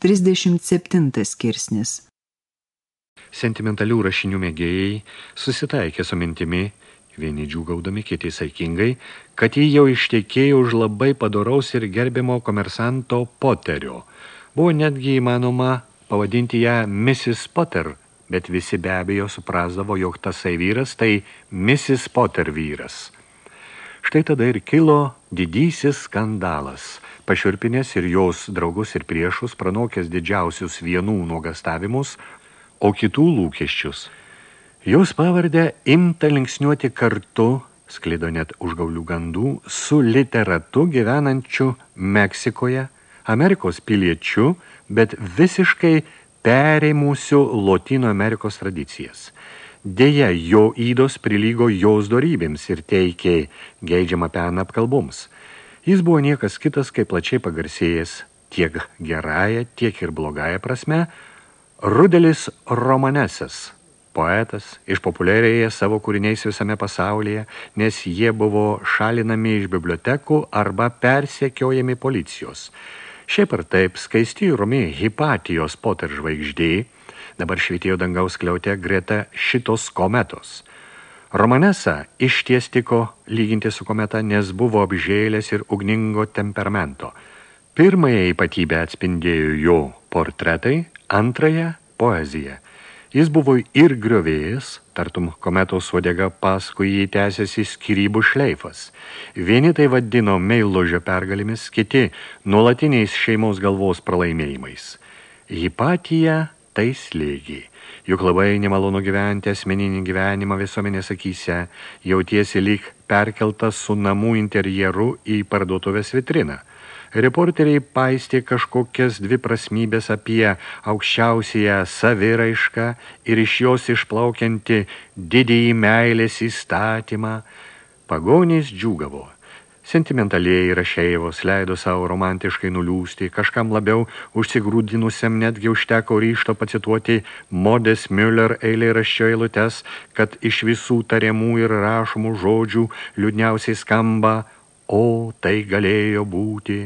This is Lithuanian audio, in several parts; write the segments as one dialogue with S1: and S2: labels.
S1: 37 skirsnis.
S2: Sentimentalių rašinių mėgėjai susitaikė su mintimi, vieni džiūgaudami, kiti saikingai, kad jį jau ištekėjo už labai padoraus ir gerbimo komersanto Poterio. Buvo netgi įmanoma pavadinti ją Mrs. Potter, bet visi be abejo suprasdavo, jog tasai vyras tai Mrs. Potter vyras. Štai tada ir kilo didysis skandalas, pašiurpinės ir jos draugus ir priešus, pranokęs didžiausius vienų nuogastavimus, o kitų lūkesčius. Jos pavardę imta linksniuoti kartu, sklido net užgaulių gandų, su literatu gyvenančiu Meksikoje, Amerikos piliečiu, bet visiškai perėmusiu Lotino Amerikos tradicijas – Deja, jo įdos prilygo jos dorybėms ir teikė geidžiamą peną apkalboms. Jis buvo niekas kitas, kaip plačiai pagarsėjęs tiek gerąją, tiek ir blogąją prasme, Rudelis Romanesas, poetas, išpopuliarėję savo kūriniais visame pasaulyje, nes jie buvo šalinami iš bibliotekų arba persiekiojami policijos. Šiaip ar taip, skaisti Romi Hipatijos Potter žvaigždėjai, dabar švietėjo dangaus kliautė greta šitos kometos. Romanesa išties tiko lyginti su kometa, nes buvo apžėlės ir ugningo temperamento. Pirmąją ypatybę atspindėjo jo portretai, antrąją – poezija. Jis buvo ir griovėjas, tartum kometos uodega paskui jį tęsiasi skirybų šleifas. Vieni tai vadino meiložio pergalimis, kiti nuolatiniais šeimos galvos pralaimėjimais. Hipatija tai slėgiai. Juk labai nemalonu gyventi asmeninį gyvenimą visuomenės akyse, jautiesi lyg perkeltas su namų interjeru į parduotuvės vitriną. Reporteriai paistė kažkokias dvi prasmybės apie aukščiausiąją saviraišką ir iš jos išplaukianti didįjį meilės įstatymą. Pagonys džiūgavo – Sentimentaliai rašėjevos leido savo romantiškai nuliūsti, kažkam labiau užsigrūdinusiam netgi užteko ryšto pacituoti Modės Müller eilėraščio eilutes, kad iš visų tariamų ir rašomų žodžių liūdniausiai skamba, o tai galėjo būti.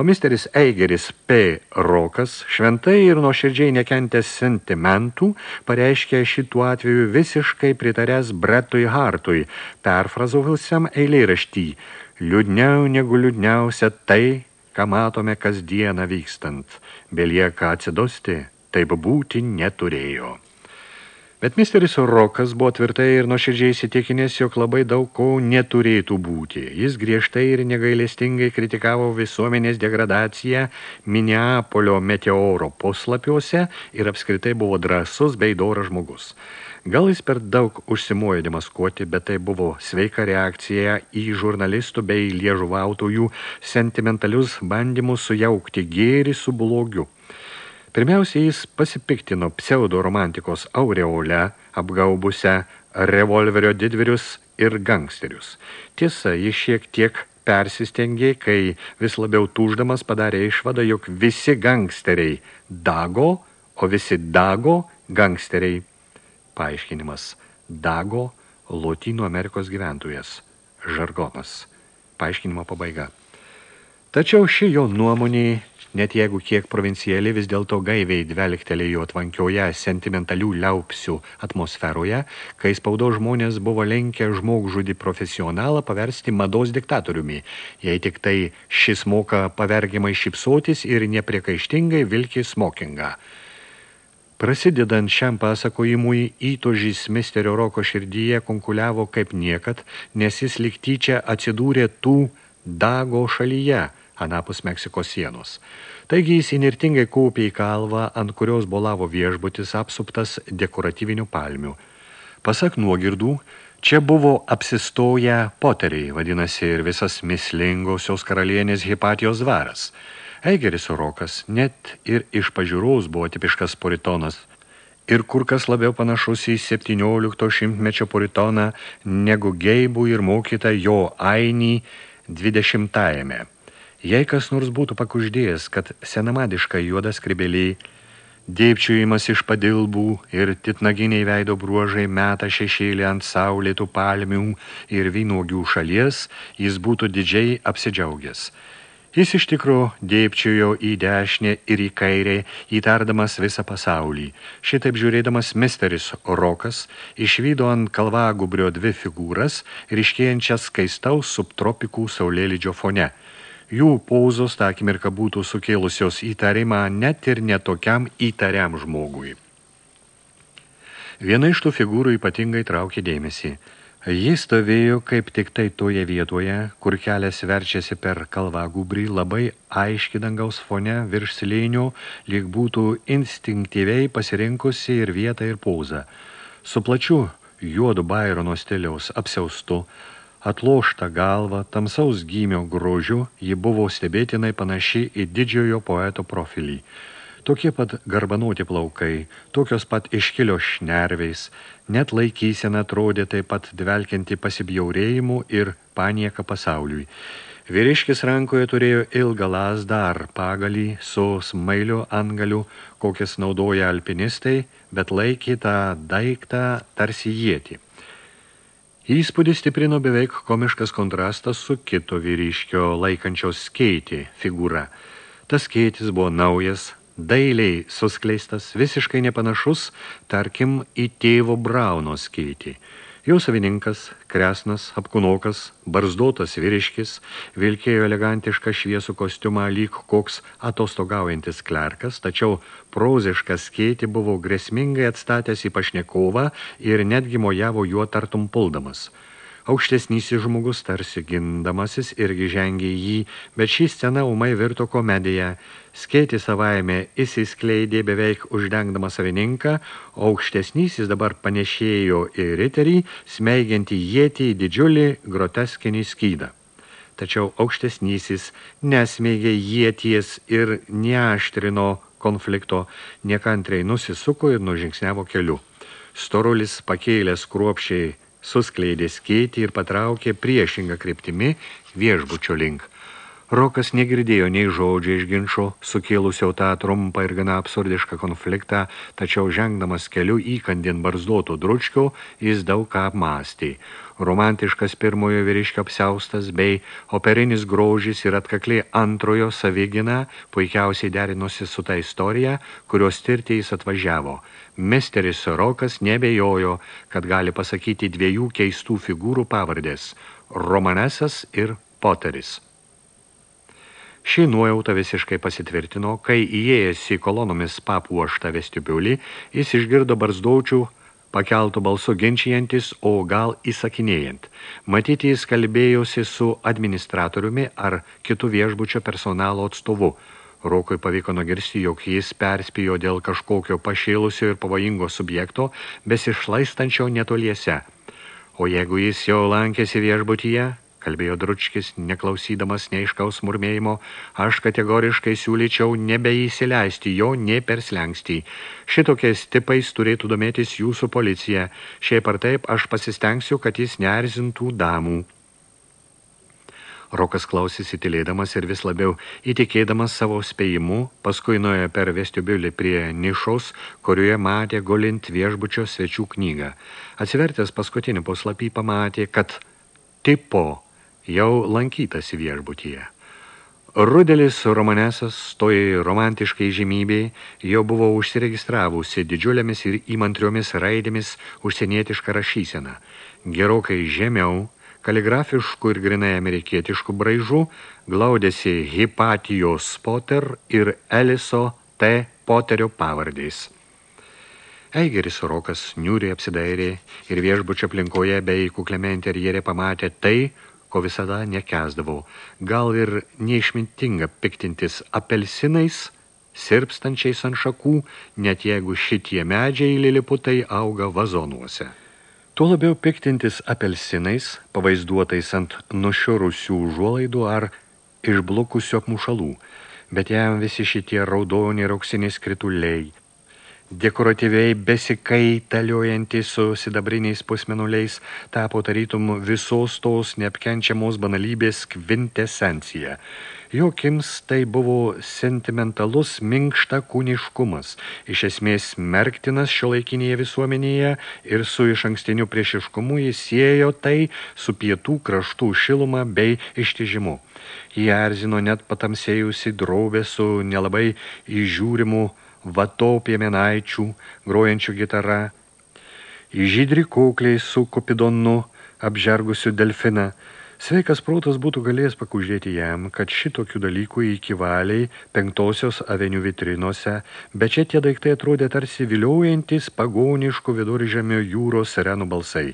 S2: O misteris Eigeris P. Rokas, šventai ir nuoširdžiai nekentęs sentimentų, pareiškė šituo atveju visiškai pritaręs Bretui Hartui, perfrazovusiam eilėraštį – Liūdniau negu liūdniausia tai, ką matome kasdieną vykstant. Belieka atsidosti, taip būti neturėjo. Bet misteris Rokas buvo tvirtai ir nuoširdžiai įsitikinęs, jog labai daug ko neturėtų būti. Jis griežtai ir negailestingai kritikavo visuomenės degradaciją Minneapolio meteoro puslapiuose ir apskritai buvo drąsus bei doras žmogus. Gal jis per daug užsimojo demaskuoti, bet tai buvo sveika reakcija į žurnalistų bei liežuvautojų sentimentalius bandymus sujaukti gėrį su blogiu. Pirmiausia, jis pasipiktino pseudo-romantikos aureole, apgaubusią revolverio didvirius ir gangsterius. Tiesa, jis šiek tiek persistengė, kai vis labiau tūždamas padarė išvadą, jog visi gangsteriai dago, o visi dago gangsteriai Paaiškinimas Dago, Lotynų Amerikos gyventojas. Žargonas. Paaiškinimo pabaiga. Tačiau ši jo nuomonė, net jeigu kiek provinciali, vis dėlto gaiviai dvelgtelėjo atvankioje sentimentalių liaupsių atmosferoje, kai spaudo žmonės buvo lenkę žmogžudį profesionalą paversti mados diktatoriumi, jei tik tai šis moka pavergimai šipsotis ir nepriekaištingai vilki smokingą. Prasidedant šiam pasakojimui, įtožys misterio Roko širdyje konkuliavo kaip niekad, nes jis liktyčia atsidūrė tų dago šalyje, anapus Meksikos sienos. Taigi jis inirtingai kaupė į kalvą, ant kurios bolavo viešbutis apsuptas dekoratyvinių palmių. Pasak nuogirdų, čia buvo apsistoję poteriai, vadinasi ir visas mislingosios karalienės Hipatijos dvaras – Eigeris Rokas net ir iš pažiūros buvo tipiškas puritonas ir kur kas labiau panašus į 17 šimtmečio puritoną negu geibų ir mokytą jo ainį 20-ajame. Jei kas nors būtų pakuždėjęs, kad senamadiška juoda skribeliai, dėpčiujimas iš padilbų ir titnaginiai veido bruožai meta šešėlį ant saulėtų palmių ir vynogių šalies, jis būtų didžiai apsidžiaugęs – Jis iš tikro dėpčiojo į dešinę ir į kairę, įtardamas visą pasaulį. Šitaip žiūrėdamas misteris Rokas išvydo ant kalvagubrio dvi figūras, ryškėjančias skaistaus subtropikų saulėlydžio fone. Jų pauzos tą akimirką būtų sukėlusios įtarimą net ir netokiam įtariam žmogui. Viena iš tų figūrų ypatingai traukė dėmesį – Jis stovėjo kaip tik tai toje vietoje, kur kelias verčiasi per kalvagūbrį labai aiški dangaus fone virš slėnio, lyg būtų instinktyviai pasirinkusi ir vietą ir pauzą. Su plačiu juodu Bairono stiliaus apsiaustu, atlošta galva, tamsaus gymio grožiu, ji buvo stebėtinai panaši į didžiojo poeto profilį. Tokie pat garbanuoti plaukai, tokios pat iškilio šnerveis, net laikysena atrodė taip pat dvelkianti pasibjaurėjimu ir panieka pasauliui. Vyriškis rankoje turėjo ilgą lasdą ar pagalį su smailio angaliu, kokias naudoja alpinistai, bet laikė tą daiktą tarsi jėti. Įspūdį stiprino beveik komiškas kontrastas su kito vyriškio laikančios skeitį figūra. Tas skeitis buvo naujas, dailiai suskleistas, visiškai nepanašus, tarkim, į tėvo Brauno skiltį. Jau savininkas, kresnas, apkunokas, barzdotas vyriškis, vilkėjo elegantišką šviesų kostiumą lyg koks atostogaujantis klerkas, tačiau proziškas skėti buvo grėsmingai atstatęs į pašnekovą ir netgi mojavo juo tartum puldamas – Aukštesnysis žmogus tarsi gindamasis irgi žengė jį, bet šį sceną umai virto komediją. Skėti savaime įsiskleidė beveik uždengdama savininką, o aukštesnysis dabar panešėjo į riterį, smeigiantį jėtį į didžiulį groteskinį skydą. Tačiau aukštesnysis nesmeigė jėties ir neaštrino konflikto, nekantriai nusisuko ir nužingsnevo keliu. Storulis pakėlęs kruopšiai suskleidė skėtį ir patraukė priešingą kryptimi viešbučio link. Rokas negirdėjo nei žodžio iš ginčo, sukėlusio tą trumpą ir gana absurdišką konfliktą, tačiau žengdamas keliu įkandin barzdoto dručkio, jis daug ką apmastė. Romantiškas pirmojo vyriškio apsiaustas bei operinis grožis ir atkakliai antrojo savigina puikiausiai derinosi su ta istorija, kurios tirti jis atvažiavo. Misteris Rokas nebejojo, kad gali pasakyti dviejų keistų figūrų pavardės – Romanesas ir Poteris. Ši nuojauta visiškai pasitvirtino, kai įėjęs į kolonomis papuoštą vestibiulį, jis išgirdo barzdaučių pakeltų balsu ginčijantis, o gal įsakinėjant. Matyti jis kalbėjosi su administratoriumi ar kitų viešbučio personalo atstovu. Rokui pavyko nugirsti, jog jis perspėjo dėl kažkokio pašėlusio ir pavojingo subjekto, besišlaistančio netoliese. O jeigu jis jau lankėsi viešbutyje, kalbėjo Dručkis, neklausydamas neiškaus murmėjimo, aš kategoriškai siūlyčiau nebeįsileisti jo ne per slengstį. Šitokiais tipais turėtų domėtis jūsų policija. Šiaip ar taip aš pasistengsiu, kad jis neerzintų damų. Rokas klausėsi tylėdamas ir vis labiau įtikėdamas savo spėjimu, paskui nuėjo per vestibiulį prie nišos, kurioje matė gulint viešbučio svečių knygą. Atsivertęs paskutinį puslapį pamatė, kad tipo jau lankytasi viešbutyje. Rudelis Romanesas, toji romantiškai žymybei, jau buvo užsiregistravusi didžiulėmis ir įmantriomis raidėmis užsienietišką rašyseną. Gerokai žemiau, kaligrafiškų ir grinai amerikietiškų braižų, glaudėsi Hipatijos Potter ir Eliso T. Poterio pavardės. Eigeris Rokas niūriai apsidairė ir viešbučio aplinkoje bei kukliame interjerė pamatė tai, ko visada nekesdavau. Gal ir neišmintinga piktintis apelsinais, sirpstančiais ant šakų, net jeigu šitie medžiai liliputai auga vazonuose. Tuo labiau piktintis apelsinais, pavaizduotais ant nušiurusių užuolaidų ar išblukusių apmušalų, bet jam visi šitie raudoni ir auksiniai skrituliai, dekoratyviai besikaitaliojanti su sidabriniais pusmenuliais, tapo tarytum visos tos neapkenčiamos banalybės kvintesencija. Jokims tai buvo sentimentalus minkšta kūniškumas, iš esmės merktinas šio laikinėje visuomenėje ir su iš ankstiniu priešiškumu jis siejo tai su pietų kraštų šiluma bei ištižimu. Jį erzino net patamsėjusi draubė su nelabai įžiūrimu vato piemenaičių, grojančių gitarą, į žydri kukliai su kupidonu apžergusiu delfiną. Sveikas protas būtų galėjęs pakužėti jam, kad šitokių dalykų iki valiai penktosios avenių vitrinose, bet čia tie daiktai atrodė tarsi viliojantis pagoniškų viduržemio jūros serenų balsai.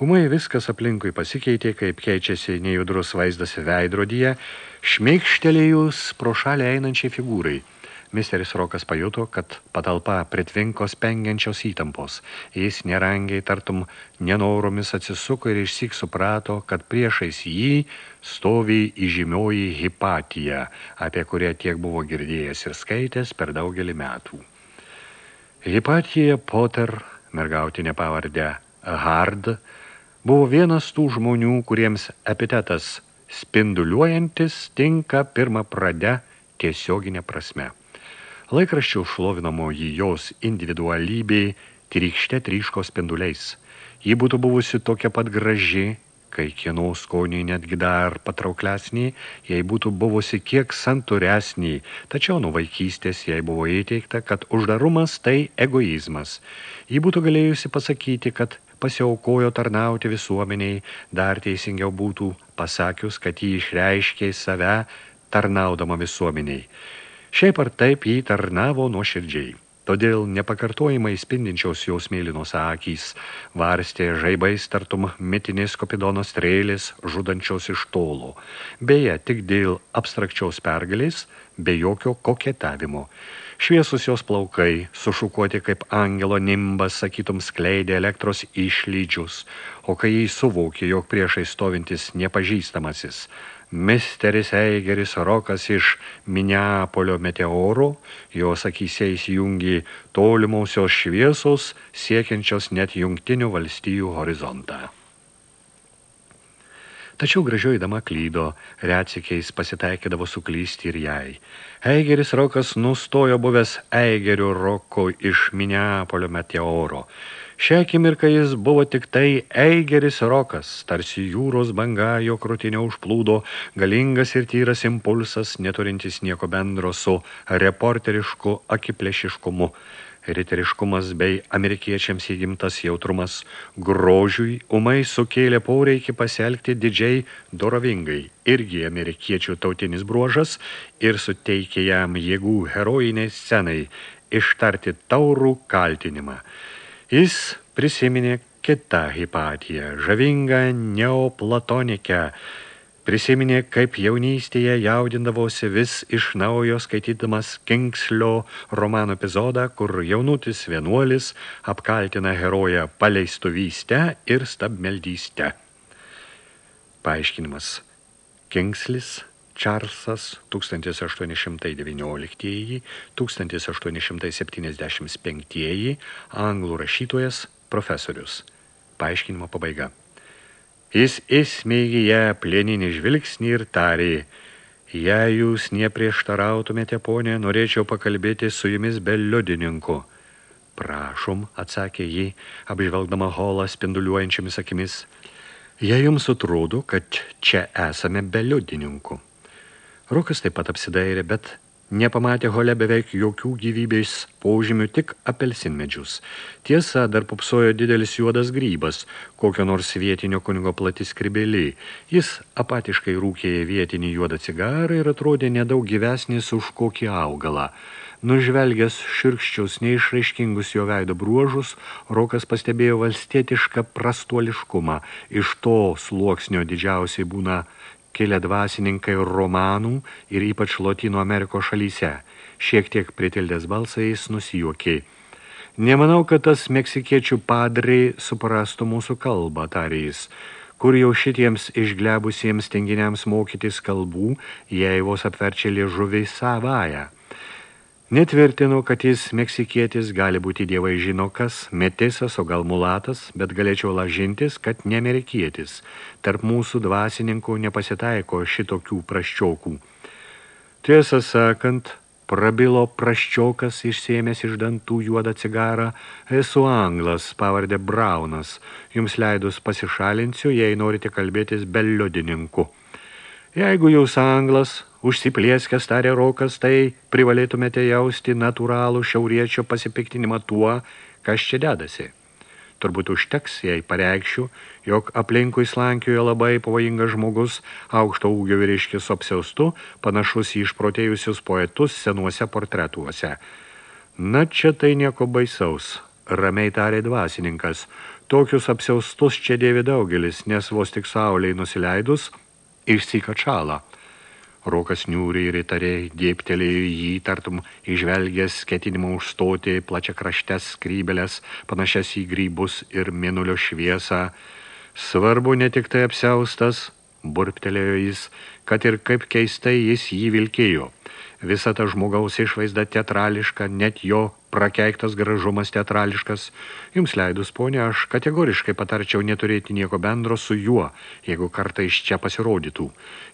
S2: Umai viskas aplinkui pasikeitė, kaip keičiasi nejudrus vaizdas veidrodyje, šmeikštelėjus pro šalį einančiai figūrai – Misteris Rokas pajuto, kad patalpa pritvinko spengiančios įtampos. Jis nerangiai tartum nenoromis atsisuko ir išsik suprato, kad priešais jį stovi įžymioji hipatija, apie kurią tiek buvo girdėjęs ir skaitęs per daugelį metų. Hipatija Potter, mergautinė pavardė Hard, buvo vienas tų žmonių, kuriems epitetas spinduliuojantis tinka pirmą pradę tiesioginė prasme. Laikraščių šlovinamoji jos individualybė trykšte tryško spinduliais. Ji būtų buvusi tokia pat graži, kai kieno skoniai netgi dar patrauklesnį, jei būtų buvusi kiek santuresnį, tačiau nuo vaikystės jai buvo įteikta, kad uždarumas tai egoizmas. Ji būtų galėjusi pasakyti, kad pasiaukojo tarnauti visuomeniai, dar teisingiau būtų pasakius, kad jį išreiškė save tarnaudama visuomeniai. Šiaip ar taip jį tarnavo nuoširdžiai. Todėl nepakartojimai spindinčios jos mėlynos akys varstė žaibais tartum mitinės kopidono strėlės žudančios iš tolo. Beje, tik dėl abstrakčiaus pergalės, be jokio koketavimo. Šviesus jos plaukai, sušukuoti kaip angelo nimbas, sakytum, skleidė elektros išlydžius, o kai jį suvokė, jog priešai stovintis nepažįstamasis – Misteris Eigeris Rokas iš Minneapolio meteoro, jos akyse įsijungi tolimausios šviesos, siekiančios net jungtinių valstijų horizontą. Tačiau gražioji dama klydo, retsikiais pasitaikydavo suklysti ir jai. Eigeris Rokas nustojo buvęs Eigerių Roko iš Minneapolio meteoro. Šią akimirką jis buvo tik tai eigeris rokas, tarsi jūros banga jo krūtinio užplūdo, galingas ir tyras impulsas, neturintis nieko bendro su reporterišku akiplėšiškumu. Riteriškumas bei amerikiečiams įgimtas jautrumas grožiui umai sukėlė poreikį pasielgti didžiai dorovingai, irgi amerikiečių tautinis bruožas ir suteikė jam jėgų herojiniai scenai ištarti taurų kaltinimą. Jis prisiminė kitą hipatiją, žavingą neoplatonikę, prisiminė, kaip jaunystėje jaudindavosi vis iš naujo skaitydamas Kingslio romano epizodą, kur jaunutis vienuolis apkaltina heroją paleistuvystę ir stabmeldystę. Paaiškinimas. Kingslis Čarsas 1819-1875 anglų rašytojas profesorius. Paaiškinimo pabaiga. Jis įsmeigė ją plėninį žvilgsnį ir tarė, jei jūs neprieštarautumėte, ponė, norėčiau pakalbėti su jumis be liudininku. Prašom, atsakė ji, apžvelgdama holą spinduliuojančiamis akimis. Jei jums atrodo, kad čia esame be liudininkų. Rokas taip pat apsidairė, bet nepamatė hole beveik jokių gyvybės paužymių, tik apelsinmedžius. Tiesa, dar popsojo didelis juodas grybas, kokio nors vietinio kunigo plati skribėlį. Jis apatiškai rūkė vietinį juodą cigarą ir atrodė nedaug gyvesnis už kokį augalą. Nužvelgęs širkščiaus neišraiškingus jo veido bruožus, Rokas pastebėjo valstietišką prastuoliškumą. Iš to sluoksnio didžiausiai būna kilę dvasininkai romanų ir ypač Lotino Amerikos šalyse. Šiek tiek pritildęs balsais nusijuokė. Nemanau, kad tas meksikiečių padrai suprastų mūsų kalbą, tarė jis, kur jau šitiems išglebusiems tenginiams mokytis kalbų, jei vos apverčia liežuviai savają. Netvirtinu, kad jis meksikietis gali būti dievai žino kas, metisas, o gal mulatas, bet galėčiau lažintis, kad neamerikietis. Tarp mūsų dvasininkų nepasitaiko šitokių praščiokų. Tiesą sakant, prabilo praščiokas išsėmęs iš dantų juodą cigarą, esu anglas, pavardė Braunas. Jums leidus pasišalinsiu, jei norite kalbėtis beliodininku. Jeigu jūs anglas, Užsiplieskęs tarė Rokas, tai privalėtumėte jausti natūralų šiauriečio pasipiktinimą tuo, kas čia dedasi. Turbūt užteks, jei pareikščiau, jog aplinkui slankiojo labai pavojingas žmogus, aukšto ūgio vyriškis apsiaustu, panašus į išprotėjusius poetus senuose portretuose. Na, čia tai nieko baisaus, ramiai tarė dvasininkas. Tokius apsiaustus čia dėvi daugelis, nes vos tik sauliai nusileidus, išsikačalą. Rokas niūriai ir įtariai dėptelėjo jį, tartum išvelgęs ketinimą užstoti plačia kraštes skrybelės, panašias į grybus ir mėnulio šviesą. Svarbu ne tik tai apsiaustas, burptelėjo jis, kad ir kaip keistai jis jį vilkėjo. Visa ta žmogaus išvaizda teatrališka, net jo prakeiktas gražumas teatrališkas. Jums leidus, ponė, aš kategoriškai patarčiau neturėti nieko bendro su juo, jeigu kartą iš čia pasirodytų.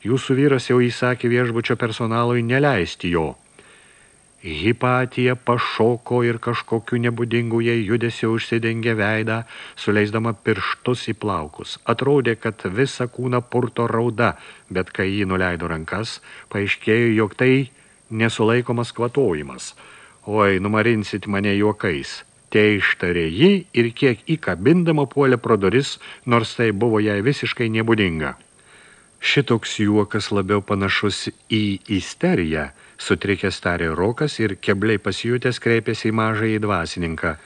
S2: Jūsų vyras jau įsakė viešbučio personalui neleisti jo. Hipatija pašoko ir kažkokiu nebūdingu jai judesio užsidengė veidą, suleisdama pirštus į plaukus. Atrodė, kad visa kūna purto rauda, bet kai jį nuleido rankas, paaiškėjo, jog tai nesulaikomas kvatojimas – Oi, numarinsit mane juokais. Te ištarė jį ir kiek įkabindama puolė pro duris, nors tai buvo jai visiškai nebūdinga. Šitoks juokas labiau panašus į isteriją, sutrikęs tarė Rokas ir kebliai pasijutęs kreipėsi į mažą į dvasininką.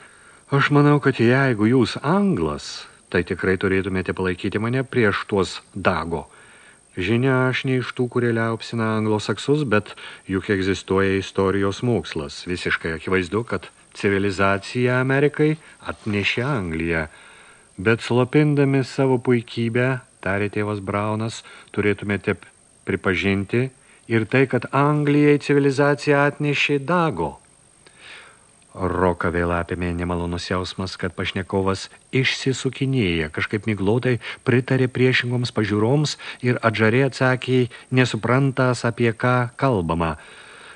S2: Aš manau, kad jeigu jūs anglas, tai tikrai turėtumėte palaikyti mane prieš tuos dago – Žinia, aš ne iš tų, kurie liaupsina anglosaksus, bet juk egzistuoja istorijos mokslas. Visiškai akivaizdu, kad civilizacija Amerikai atnešė Angliją. Bet slopindami savo puikybę, tarė tėvas Braunas, turėtumėte pripažinti ir tai, kad Anglijai civilizacija atnešė Dago. Roką vėl apėmė nemalonus jausmas, kad pašnekovas išsisukinėja, kažkaip miglotai pritarė priešingoms pažiūroms ir atžarė atsakė, nesuprantas apie ką kalbama.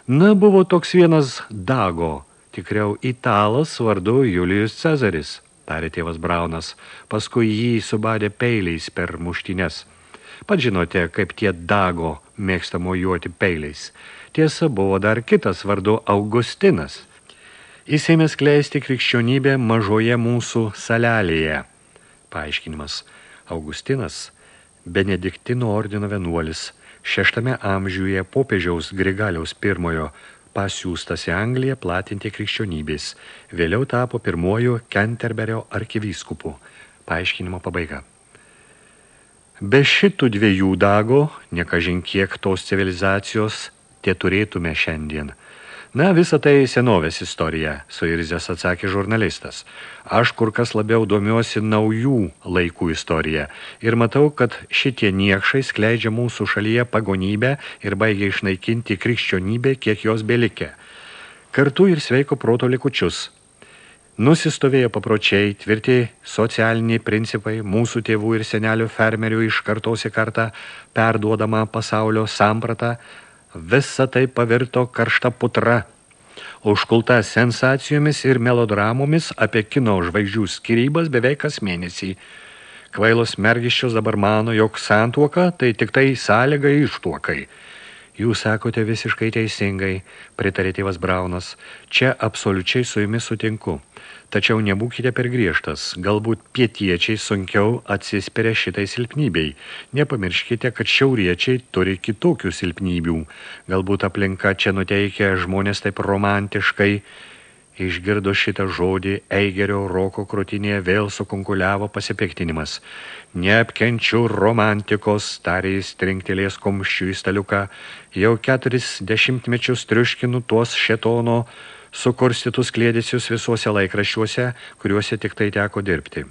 S2: Na, buvo toks vienas Dago, tikriau italas vardu Julijus Cezaris, tarė tėvas Braunas, paskui jį subadė peiliais per muštines. Pat žinote, kaip tie Dago mėgsta mojuoti peiliais. Tiesa, buvo dar kitas vardu Augustinas – Jis ėmė skleisti krikščionybę mažoje mūsų salelėje. Paaiškinimas. Augustinas, Benediktino ordino vienuolis, šeštame amžiuje popiežiaus Grigaliaus pirmojo pasiūstas į Angliją platinti krikščionybės. Vėliau tapo pirmuoju Kenterberio arkivyskupu. Paaiškinimo pabaiga. Be šitų dviejų dago, nekažin kiek tos civilizacijos, tie turėtume šiandien – Na, visa tai senovės istorija, suirzęs atsakė žurnalistas. Aš kur kas labiau domiuosi naujų laikų istoriją ir matau, kad šitie niekšai skleidžia mūsų šalyje pagonybę ir baigia išnaikinti krikščionybę, kiek jos belikė. Kartu ir sveiko proto likučius. Nusistovėjo papročiai, tvirti socialiniai principai, mūsų tėvų ir senelių fermerių iš kartos į kartą perduodama pasaulio sampratą, Visa tai pavirto karšta putra, užkulta sensacijomis ir melodramomis apie kino žvaigždžių skirybas beveik kas mėnesį. Kvailos mergiščios dabar mano, jog santuoka tai tik tai sąlyga ištuokai. Jūs sakote visiškai teisingai, pritarė tėvas Braunas. Čia absoliučiai su jumis sutinku. Tačiau nebūkite per griežtas, galbūt pietiečiai sunkiau atsispiria šitai silpnybei. Nepamirškite, kad šiauriečiai turi kitokių silpnybių. Galbūt aplinka čia nuteikia žmonės taip romantiškai. Išgirdo šitą žodį, Eigerio roko krūtinėje vėl sukonkuliavo pasipiktinimas. Neapkenčiu romantikos, tarė jis trinktelės kumščių į staliuką. Jau keturis dešimtmečius triuškinu tuos šetono sukurstytus klėdėsius visuose laikraščiuose, kuriuose tik tai teko dirbti.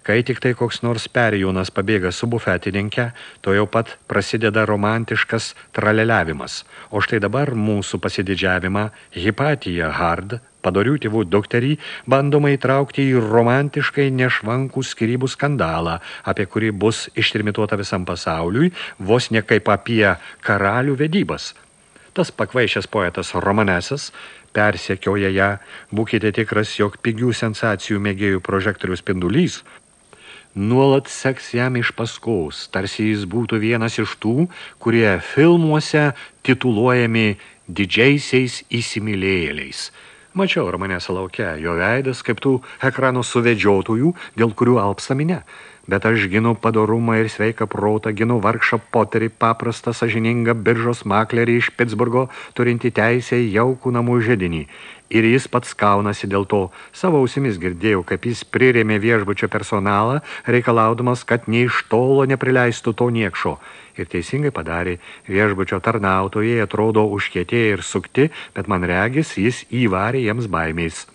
S2: Kai tik tai koks nors perjūnas pabėga su bufetininke, to jau pat prasideda romantiškas traleliavimas. O štai dabar mūsų pasididžiavimą Hipatija Hard padorių tėvų dukterį bandoma įtraukti į romantiškai nešvankų skirybų skandalą, apie kurį bus ištrimituota visam pasauliui, vos ne kaip apie karalių vedybas. Tas pakvaišęs poetas Romanesas persekioja ją, būkite tikras, jog pigių sensacijų mėgėjų prožektorių spindulys nuolat seks jam iš paskaus, tarsi jis būtų vienas iš tų, kurie filmuose tituluojami didžiaisiais įsimylėjėliais – Mačiau romanės laukia, jo veidas kaip tų ekranų suvedžiotojų, dėl kurių alpsta minė. Bet aš ginu padorumą ir sveiką protą, ginu vargšą poterį, paprastą, sažiningą biržos maklerį iš Pittsburgo, turinti teisę į jaukų namų žedinį. Ir jis pats kaunasi dėl to. Savo ausimis girdėjau, kaip jis prirėmė viešbučio personalą, reikalaudamas, kad nei iš tolo neprileistų to niekšo ir teisingai padarė. Viešbučio tarnautojai atrodo užkietėję ir sukti, bet man regis, jis įvarė jiems baimiais.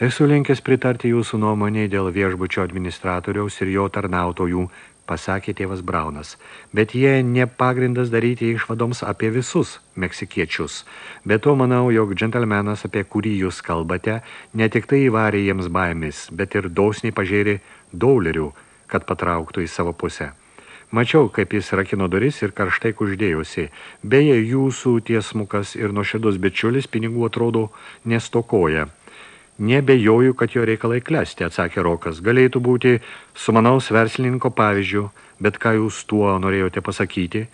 S2: Esu linkęs pritarti jūsų nuomonė dėl viešbučio administratoriaus ir jo tarnautojų, pasakė tėvas Braunas, bet jie nepagrindas daryti išvadoms apie visus meksikiečius. Bet to manau, jog džentelmenas, apie kurį jūs kalbate, ne tik tai įvarė jiems baimis, bet ir dosniai pažiūrė dolerių, kad patrauktų į savo pusę. Mačiau, kaip jis rakino duris ir karštai kuždėjusi. Beje, jūsų tiesmukas ir nuoširdus bičiulis pinigų atrodo nestokoja. Nebejoju, kad jo reikalai klesti, atsakė Rokas. Galėtų būti sumanaus verslininko pavyzdžių, bet ką jūs tuo norėjote pasakyti?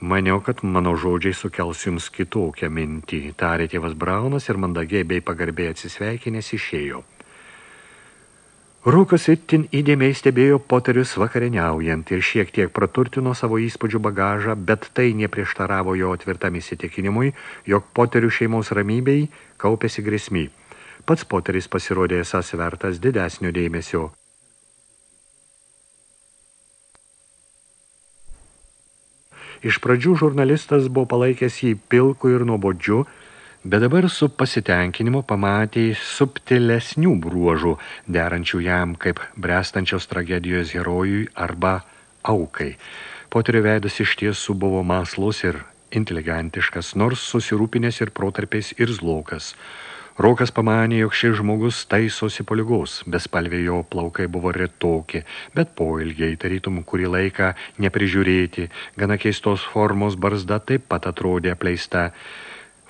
S2: Maniau, kad mano žodžiai sukels jums kitokią mintį, tarė tėvas Braunas ir mandagiai bei pagarbiai atsisveikinės išėjo. Rūkas itin įdėmiai stebėjo poterius vakarieniaujant ir šiek tiek praturtino savo įspūdžių bagažą, bet tai neprieštaravo jo tvirtam įsitikinimui, jog poterių šeimos ramybei kaupėsi grėsmy. Pats poteris pasirodė esas vertas didesnio dėmesio. Iš pradžių žurnalistas buvo palaikęs jį pilku ir nuobodžiu, bet dabar su pasitenkinimu pamatė subtilesnių bruožų, derančių jam kaip brestančios tragedijos herojui arba aukai. Poterio veidas iš tiesų buvo maslus ir inteligentiškas, nors susirūpinęs ir protarpiais ir zlokas. Rokas pamanė, jog šis žmogus taisosi po lygos, bespalvė jo plaukai buvo retoki, bet poilgiai, tarytum kurį laiką neprižiūrėti, gana keistos formos barzda taip pat atrodė apleista.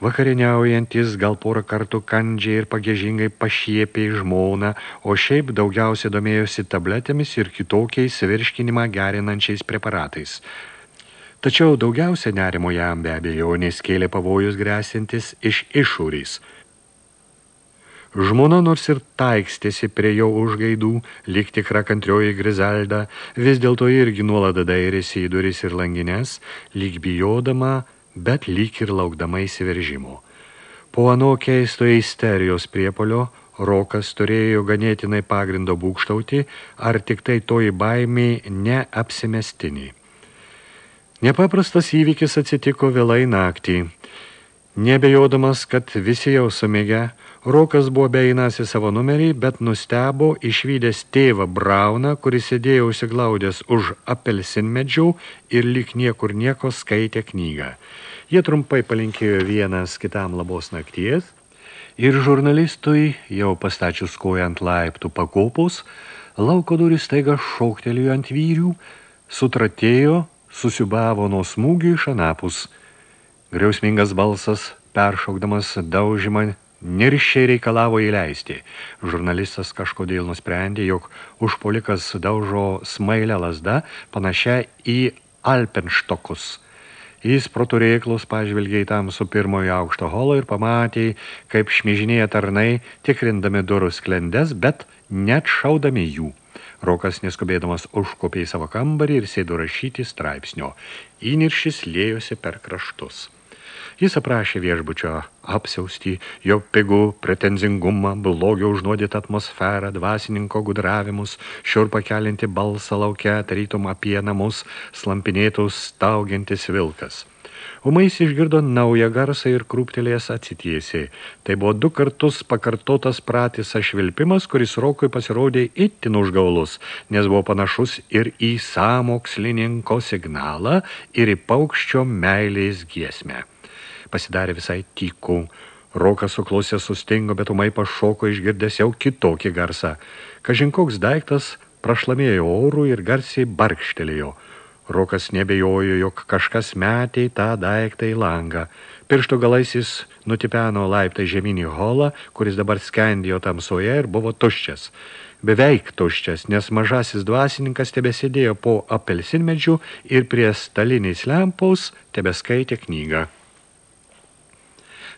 S2: Vakarieniaujantis gal porą kartų kandžiai ir pagėžingai pašiepė žmoną, o šiaip daugiausiai domėjosi tabletėmis ir kitokiais virškinimą gerinančiais preparatais. Tačiau daugiausia nerimo jam be abejo neskėlė pavojus grėsintis iš išūrys. Žmona nors ir taikstėsi prie jo užgaidų, lyg tikra kantrioji Grizalda, vis dėlto irgi nuolada dairėsi į duris ir langines, lyg bijodama, bet lyg ir laukdama įsiveržimo. Po ano keisto isterijos priepolio Rokas turėjo ganėtinai pagrindo būkštauti, ar tik tai toji baimė neapsimestinį. Nepaprastas įvykis atsitiko vėlai naktį. Nebejodamas, kad visi jau sumėgę, Rokas buvo beinas į savo numerį, bet nustebo išvydęs tėvą Brauną, kuris sėdėjo užsiglaudęs už apelsinmedžių ir lyg niekur nieko skaitė knygą. Jie trumpai palinkėjo vienas kitam labos nakties ir žurnalistui, jau pastačius koją ant laiptų pakopus, lauko duris taiga šauktelėjo ant vyrių, sutratėjo, susiubavo nuo smūgių iš anapus. Griausmingas balsas, peršaukdamas daužimą, niršiai reikalavo įleisti. Žurnalistas kažkodėl nusprendė, jog užpolikas daužo smailę lasdą panašia į alpenštokus. Jis pro turėklus pažvelgė į tamsų pirmojo aukšto holo ir pamatė, kaip šmižinėja tarnai, tikrindami durų sklendes, bet net šaudami jų. Rokas neskubėdamas užkopė į savo kambarį ir sėdo rašyti straipsnio. Įniršis lėjosi per kraštus. Jis aprašė viešbučio apsiaustį, jo pigų, pretenzingumą, blogio užnuodytą atmosferą, dvasininko gudravimus, šiurpą kelinti balsą laukia, tarytum apie namus, slampinėtus staugiantis vilkas. Umais išgirdo naują garsą ir krūptelės atsitiesė. Tai buvo du kartus pakartotas pratisas švilpimas, kuris Rokui pasirodė itin užgaulus, nes buvo panašus ir į samokslininko signalą ir į paukščio meilės giesmę. Pasidarė visai tykų. Rokas suklausė sustingo, bet umai pašoko išgirdęs jau kitokį garsą. Kažinkoks daiktas prašlamėjo orų ir garsiai barkštelėjo – Rokas nebejojo, jog kažkas metė tą daiktą į langą. Piršto galais jis nutipeno laiptą žeminį holą, kuris dabar skendėjo tamsoje ir buvo tuščias. Beveik tuščias, nes mažasis dvasininkas tebesėdėjo po apelsinmedžių ir prie staliniais lempaus tebeskaitė knygą.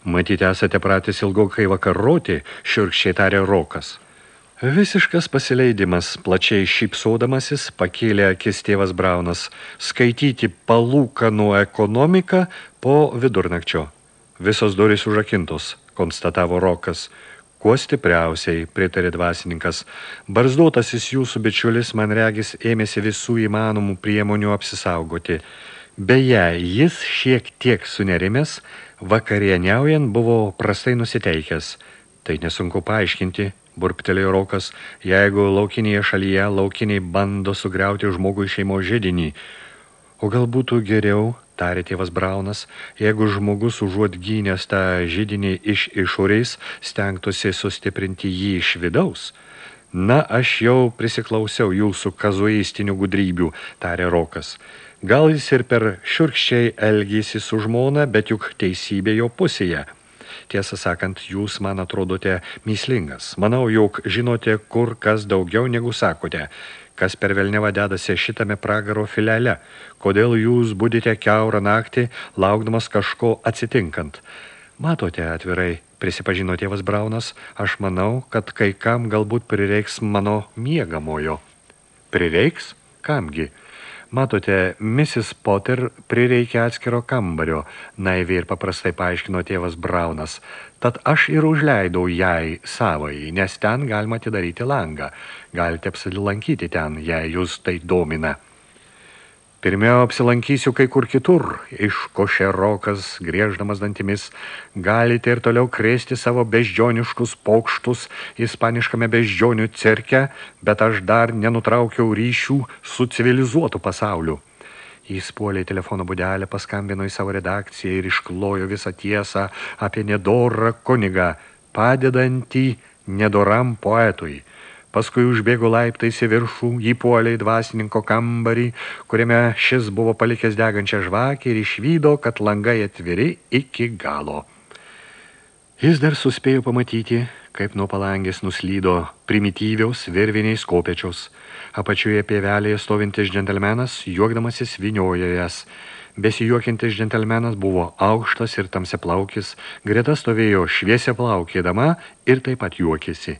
S2: Matyti, esate pratęs ilgokai vakaroti, šiurkščiai tarė Rokas. Visiškas pasileidimas, plačiai šypsodamasis, pakėlė akis tėvas Braunas, skaityti palūkanų ekonomiką po vidurnakčio. Visos durys užakintos, konstatavo Rokas. Kuo stipriausiai, pritarė dvasininkas. Barzduotasis jūsų bičiulis, man regis, ėmėsi visų įmanomų priemonių apsisaugoti. Beje, jis šiek tiek sunerimęs, vakarieniaujant buvo prastai nusiteikęs. Tai nesunku paaiškinti, burptelėjo Rokas, jeigu laukinėje šalyje laukiniai bando sugriauti žmogų šeimo žydinį. O gal būtų geriau, tarė tėvas Braunas, jeigu žmogus užuot gynęs tą žydinį iš išorės, stengtųsi sustiprinti jį iš vidaus. Na, aš jau prisiklausiau jūsų kazuistinių gudrybių, tarė Rokas. Gal jis ir per šiurkščiai elgėsi su žmona, bet juk teisybė jo pusėje – Tiesą sakant, jūs man atrodote myslingas. Manau, jog žinote kur kas daugiau negu sakote. Kas per velnevą dedasi šitame pragaro filele? Kodėl jūs budite keurą naktį, laukdamas kažko atsitinkant? Matote atvirai, prisipažino tėvas Braunas, aš manau, kad kai kam galbūt prireiks mano miegamojo. Prireiks? Kamgi? Matote, Mrs. Potter prireikė atskiro kambario, naiviai ir paprastai paaiškino tėvas Braunas. Tad aš ir užleidau jai savai, nes ten galima atidaryti langą. Galite apsilankyti ten, jei jūs tai domina. Pirmiau apsilankysiu kai kur kitur, iškošė rokas, grieždamas dantimis. Galite ir toliau krėsti savo beždžioniškus pokštus ispaniškame beždžionių cerke, bet aš dar nenutraukiau ryšių su civilizuotu pasauliu. Jis puolė į telefono budelę, paskambino į savo redakciją ir išklojo visą tiesą apie nedorą kunigą, padedantį nedoram poetui – Paskui užbėgo laiptais į viršų, jį puolė į dvasininko kambarį, kuriame šis buvo palikęs degančią žvakę ir išvydo, kad langai atviri iki galo. Jis dar suspėjo pamatyti, kaip nuo palangės nuslydo primityviaus virviniais kopečios. Apačioje pievelėje stovintis džentelmenas, juokdamasis viniojo jas. Besijuokintis džentelmenas buvo aukštas ir tamsiaplaukis, greta stovėjo šviesia plaukėdama ir taip pat juokėsi.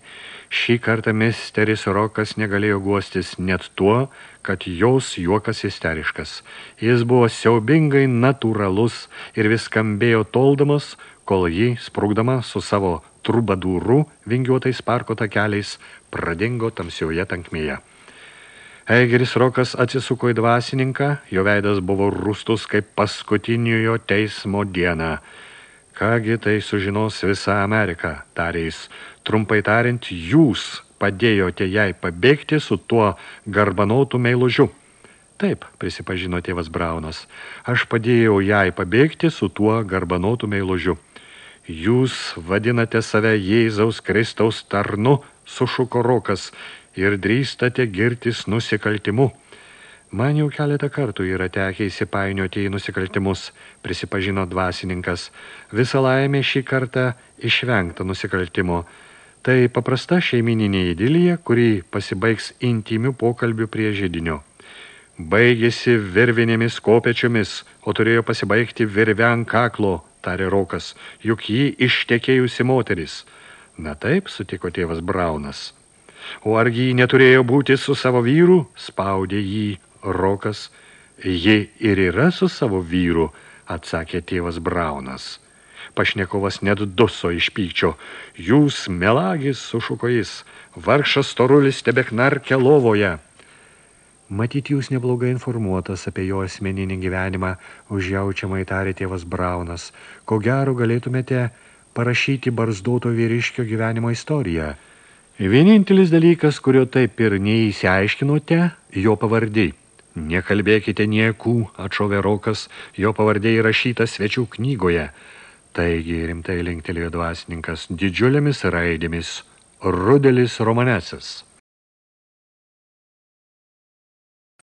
S2: Šį kartą misteris Rokas negalėjo guostis net tuo, kad jos juokas isteriškas. Jis buvo siaubingai natūralus ir vis skambėjo toldamas, kol ji, sprūkdama su savo trubadūru vingiuotais parko takeliais, pradingo tamsioje tankmėje. Eigeris Rokas atsisuko į dvasininką, jo veidas buvo rūstus kaip paskutiniojo teismo dieną. Kągi tai sužinos visa Amerika, tarė jis, Trumpai tariant, jūs padėjote jai pabėgti su tuo garbanotų meilužiu. Taip, prisipažino tėvas Braunas, aš padėjau jai pabėgti su tuo garbanotų meilužiu. Jūs vadinate save Jėzaus Kristaus tarnu, sušuko rokas, ir drįstate girtis nusikaltimu. Man jau keletą kartų yra tekę įsipainioti į nusikaltimus, prisipažino dvasininkas. Visa laimė šį kartą išvengta nusikaltimo – Tai paprasta šeimininė idilija, kuri pasibaigs intimių pokalbių prie žydinio. Baigėsi virvinėmis kopečiomis, o turėjo pasibaigti virve ant kaklo, tarė Rokas, juk jį ištekėjusi moteris. Na taip, sutiko tėvas Braunas. O argi jį neturėjo būti su savo vyru, spaudė jį Rokas. Ji ir yra su savo vyru, atsakė tėvas Braunas. Pašnekovas net duso iš pykčio. Jūs, melagis, sušuko jis, vargšas storulis tebeknarkia lovoje. Matyt, jūs neblogai informuotas apie jo asmeninį gyvenimą, užjaučiamai tarė tėvas Braunas. Ko gero galėtumėte parašyti barzdoto vyriškio gyvenimo istoriją. Vienintelis dalykas, kurio taip ir neįsiaiškinote, jo pavardai. Nekalbėkite niekų, atšovė Rokas, jo pavardė įrašyta svečių knygoje. Taigi rimtai linktelėjo dvasininkas didžiulėmis raidėmis Rudelis Romanesis.